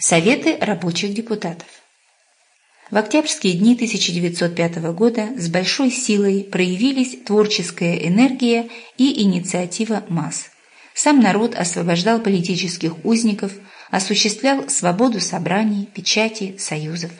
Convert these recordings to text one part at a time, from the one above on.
Советы рабочих депутатов. В октябрьские дни 1905 года с большой силой проявились творческая энергия и инициатива масс. Сам народ освобождал политических узников, осуществлял свободу собраний, печати, союзов.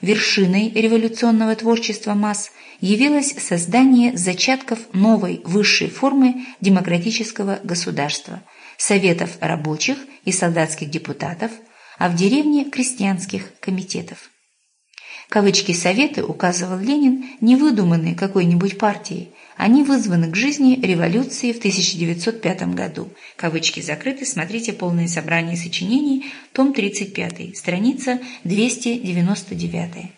Вершиной революционного творчества масс явилось создание зачатков новой высшей формы демократического государства – советов рабочих и солдатских депутатов – а в деревне – крестьянских комитетов. Кавычки «советы», указывал Ленин, не выдуманы какой-нибудь партией, они вызваны к жизни революции в 1905 году. Кавычки закрыты, смотрите полное собрание сочинений, том 35, страница 299.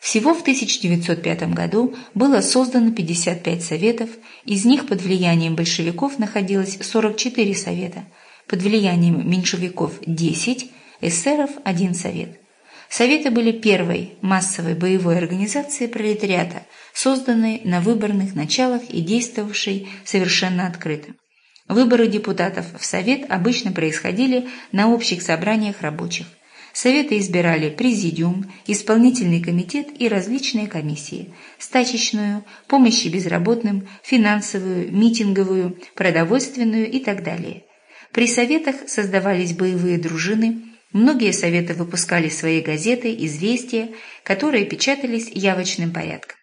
Всего в 1905 году было создано 55 советов, из них под влиянием большевиков находилось 44 совета – под влиянием меньшевиков 10, эсеров – один совет. Советы были первой массовой боевой организацией пролетариата, созданной на выборных началах и действовавшей совершенно открыто. Выборы депутатов в Совет обычно происходили на общих собраниях рабочих. Советы избирали президиум, исполнительный комитет и различные комиссии – стачечную, помощи безработным, финансовую, митинговую, продовольственную и так далее. При советах создавались боевые дружины, многие советы выпускали свои газеты, известия, которые печатались явочным порядком.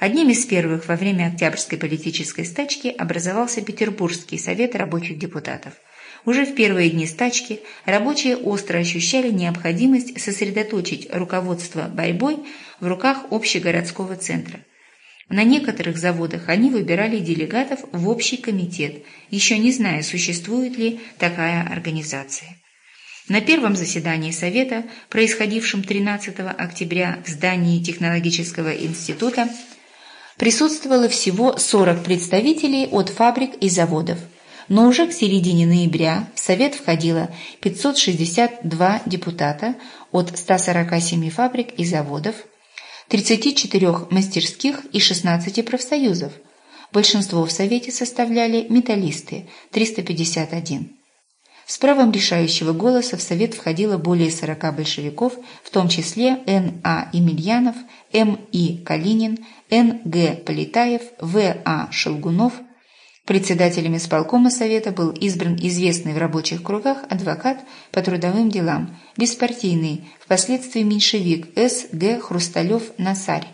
Одним из первых во время Октябрьской политической стачки образовался Петербургский совет рабочих депутатов. Уже в первые дни стачки рабочие остро ощущали необходимость сосредоточить руководство борьбой в руках общегородского центра – на некоторых заводах они выбирали делегатов в общий комитет, еще не зная, существует ли такая организация. На первом заседании Совета, происходившем 13 октября в здании Технологического института, присутствовало всего 40 представителей от фабрик и заводов, но уже к середине ноября в Совет входило 562 депутата от 147 фабрик и заводов, 34 мастерских и 16 профсоюзов. Большинство в Совете составляли металлисты – 351. С правом решающего голоса в Совет входило более 40 большевиков, в том числе Н. А. Емельянов, М. И. Калинин, Н. Г. Полетаев, В. А. Шелгунов, Председателем исполкома Совета был избран известный в рабочих кругах адвокат по трудовым делам, беспартийный, впоследствии меньшевик С. Г. Хрусталев-Насарь.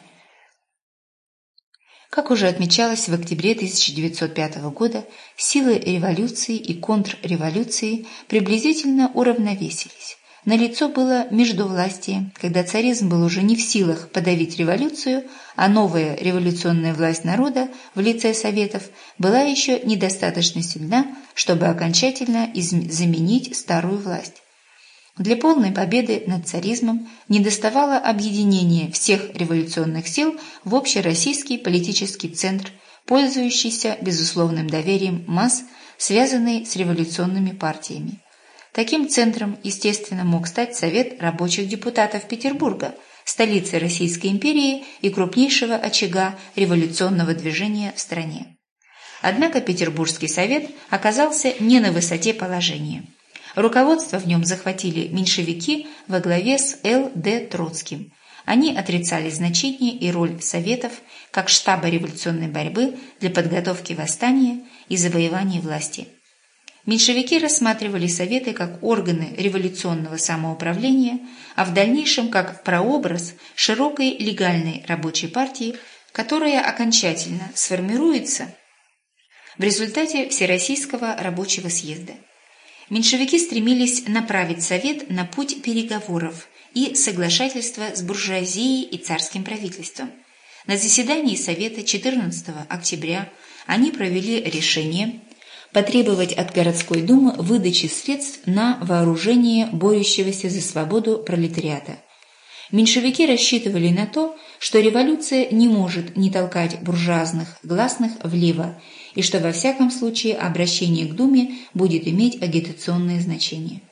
Как уже отмечалось в октябре 1905 года, силы революции и контрреволюции приблизительно уравновесились. Налицо было междувластие, когда царизм был уже не в силах подавить революцию, а новая революционная власть народа в лице Советов была еще недостаточно сильна, чтобы окончательно заменить старую власть. Для полной победы над царизмом недоставало объединения всех революционных сил в общероссийский политический центр, пользующийся безусловным доверием масс, связанный с революционными партиями. Таким центром, естественно, мог стать Совет рабочих депутатов Петербурга, столицы Российской империи и крупнейшего очага революционного движения в стране. Однако Петербургский совет оказался не на высоте положения. Руководство в нем захватили меньшевики во главе с Л. Д. Троцким. Они отрицали значение и роль советов как штаба революционной борьбы для подготовки восстания и завоевания власти. Меньшевики рассматривали Советы как органы революционного самоуправления, а в дальнейшем как прообраз широкой легальной рабочей партии, которая окончательно сформируется в результате Всероссийского рабочего съезда. Меньшевики стремились направить Совет на путь переговоров и соглашательства с буржуазией и царским правительством. На заседании Совета 14 октября они провели решение потребовать от городской думы выдачи средств на вооружение борющегося за свободу пролетариата. Меньшевики рассчитывали на то, что революция не может не толкать буржуазных гласных влево, и что во всяком случае обращение к Думе будет иметь агитационное значение.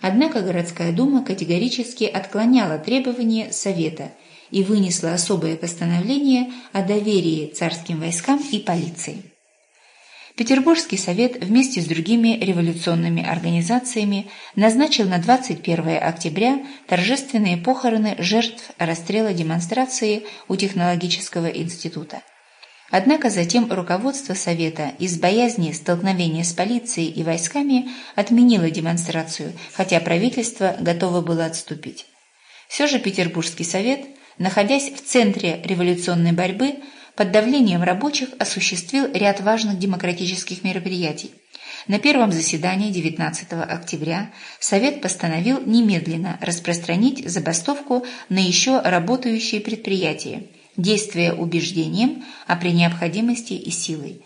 Однако городская дума категорически отклоняла требования Совета и вынесла особое постановление о доверии царским войскам и полиции. Петербургский совет вместе с другими революционными организациями назначил на 21 октября торжественные похороны жертв расстрела демонстрации у Технологического института. Однако затем руководство Совета из боязни столкновения с полицией и войсками отменило демонстрацию, хотя правительство готово было отступить. Все же Петербургский совет, находясь в центре революционной борьбы, под давлением рабочих осуществил ряд важных демократических мероприятий. На первом заседании 19 октября Совет постановил немедленно распространить забастовку на еще работающие предприятия, действуя убеждением, а при необходимости и силой.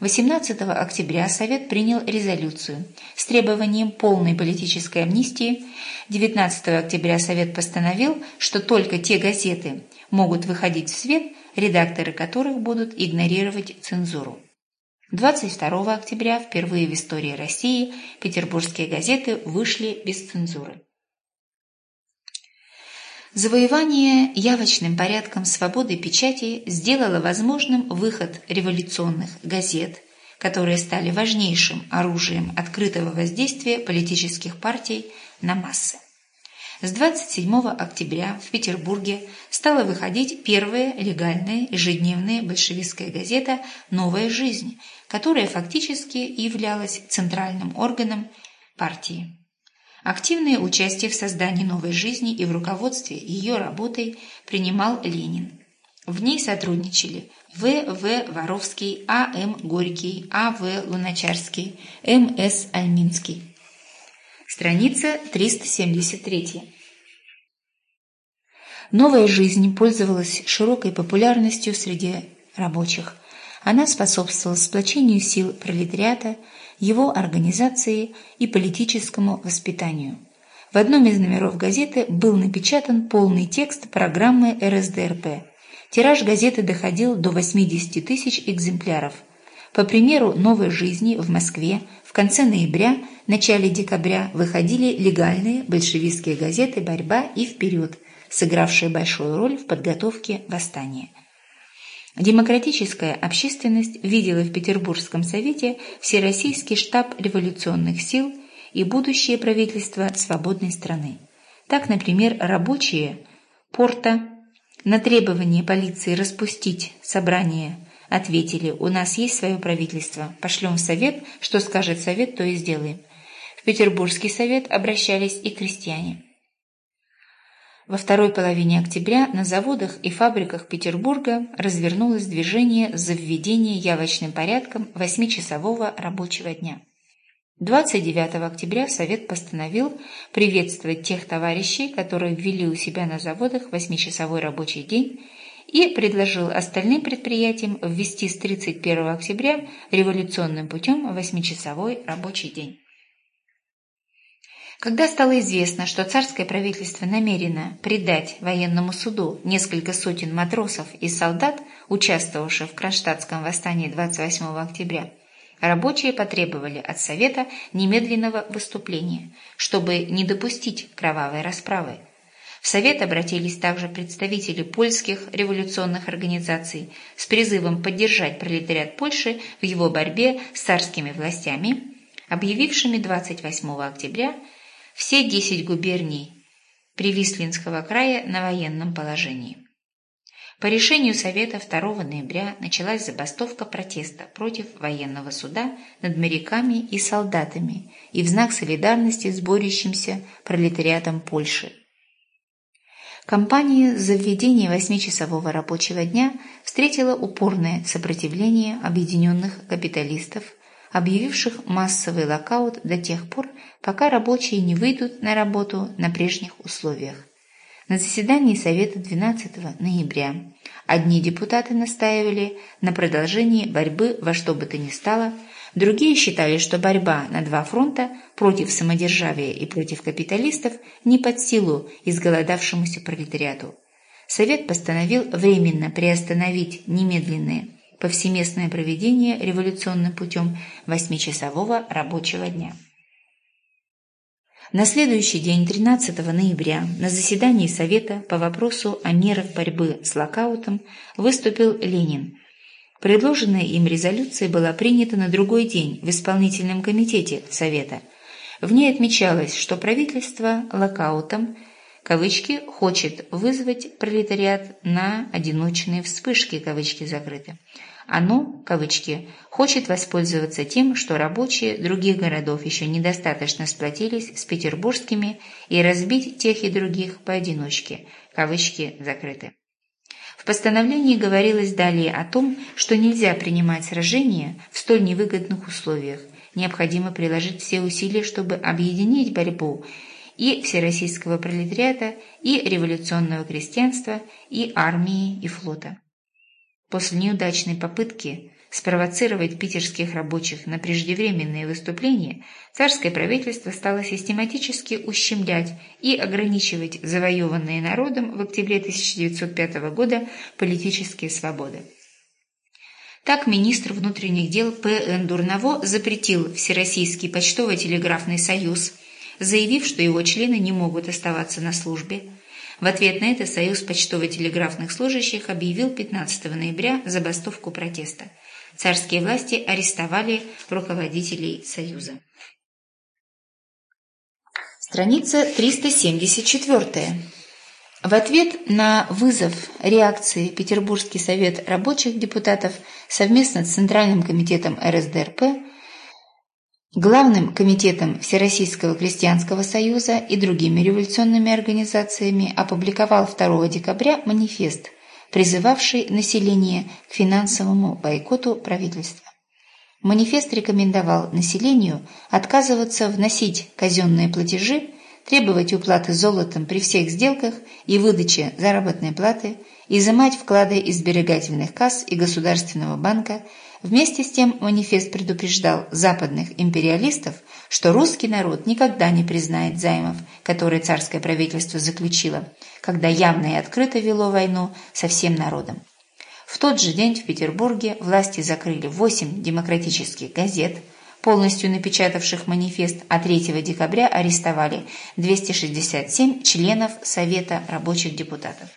18 октября Совет принял резолюцию с требованием полной политической амнистии. 19 октября Совет постановил, что только те газеты могут выходить в свет, редакторы которых будут игнорировать цензуру. 22 октября впервые в истории России петербургские газеты вышли без цензуры. Завоевание явочным порядком свободы печати сделало возможным выход революционных газет, которые стали важнейшим оружием открытого воздействия политических партий на массы. С 27 октября в Петербурге стала выходить первая легальная ежедневная большевистская газета «Новая жизнь», которая фактически являлась центральным органом партии. Активное участие в создании новой жизни и в руководстве ее работой принимал Ленин. В ней сотрудничали В. В. Воровский, А. М. Горький, А. В. Луначарский, М. С. Альминский. Страница 373. Новая жизнь пользовалась широкой популярностью среди рабочих. Она способствовала сплочению сил пролетариата, его организации и политическому воспитанию. В одном из номеров газеты был напечатан полный текст программы РСДРП. Тираж газеты доходил до 80 тысяч экземпляров. По примеру «Новой жизни» в Москве в конце ноября, начале декабря выходили легальные большевистские газеты «Борьба» и «Вперед», сыгравшие большую роль в подготовке восстания. Демократическая общественность видела в Петербургском совете Всероссийский штаб революционных сил и будущее правительство свободной страны. Так, например, рабочие порта на требование полиции распустить собрание ответили «У нас есть свое правительство, пошлем в совет, что скажет совет, то и сделаем». В Петербургский совет обращались и крестьяне. Во второй половине октября на заводах и фабриках Петербурга развернулось движение за введение явочным порядком восьмичасового рабочего дня. 29 октября Совет постановил приветствовать тех товарищей, которые ввели у себя на заводах восьмичасовой рабочий день и предложил остальным предприятиям ввести с 31 октября революционным путем восьмичасовой рабочий день. Когда стало известно, что царское правительство намерено предать военному суду несколько сотен матросов и солдат, участвовавших в Кронштадтском восстании 28 октября, рабочие потребовали от Совета немедленного выступления, чтобы не допустить кровавой расправы. В Совет обратились также представители польских революционных организаций с призывом поддержать пролетариат Польши в его борьбе с царскими властями, объявившими 28 октября все десять губерний Привислинского края на военном положении. По решению Совета 2 ноября началась забастовка протеста против военного суда над моряками и солдатами и в знак солидарности с борющимся пролетариатом Польши. Компания за введение восьмичасового рабочего дня встретила упорное сопротивление объединенных капиталистов объявивших массовый локаут до тех пор, пока рабочие не выйдут на работу на прежних условиях. На заседании Совета 12 ноября одни депутаты настаивали на продолжении борьбы во что бы то ни стало, другие считали, что борьба на два фронта против самодержавия и против капиталистов не под силу изголодавшемуся пролетариату. Совет постановил временно приостановить немедленные повсеместное проведение революционным путем восьмичасового рабочего дня. На следующий день, 13 ноября, на заседании Совета по вопросу о мерах борьбы с локаутом выступил Ленин. Предложенная им резолюция была принята на другой день в исполнительном комитете Совета. В ней отмечалось, что правительство локаутом кавычки хочет вызвать пролетариат на одиночные вспышки кавычки закрыты. Оно, кавычки, хочет воспользоваться тем, что рабочие других городов еще недостаточно сплотились с петербургскими и разбить тех и других поодиночке, кавычки закрыты. В постановлении говорилось далее о том, что нельзя принимать сражения в столь невыгодных условиях, необходимо приложить все усилия, чтобы объединить борьбу и всероссийского пролетариата, и революционного крестьянства, и армии, и флота. После неудачной попытки спровоцировать питерских рабочих на преждевременные выступления, царское правительство стало систематически ущемлять и ограничивать завоеванные народом в октябре 1905 года политические свободы. Так министр внутренних дел П.Н. Дурново запретил Всероссийский почтово-телеграфный союз, заявив, что его члены не могут оставаться на службе, в ответ на это Союз почтово-телеграфных служащих объявил 15 ноября забастовку протеста. Царские власти арестовали руководителей Союза. Страница 374. В ответ на вызов реакции Петербургский совет рабочих депутатов совместно с Центральным комитетом РСДРП Главным комитетом Всероссийского крестьянского союза и другими революционными организациями опубликовал 2 декабря манифест, призывавший население к финансовому бойкоту правительства. Манифест рекомендовал населению отказываться вносить казенные платежи, требовать уплаты золотом при всех сделках и выдаче заработной платы, изымать вклады из сберегательных касс и Государственного банка – Вместе с тем манифест предупреждал западных империалистов, что русский народ никогда не признает займов, которые царское правительство заключило, когда явно и открыто вело войну со всем народом. В тот же день в Петербурге власти закрыли восемь демократических газет, полностью напечатавших манифест, а 3 декабря арестовали 267 членов Совета рабочих депутатов.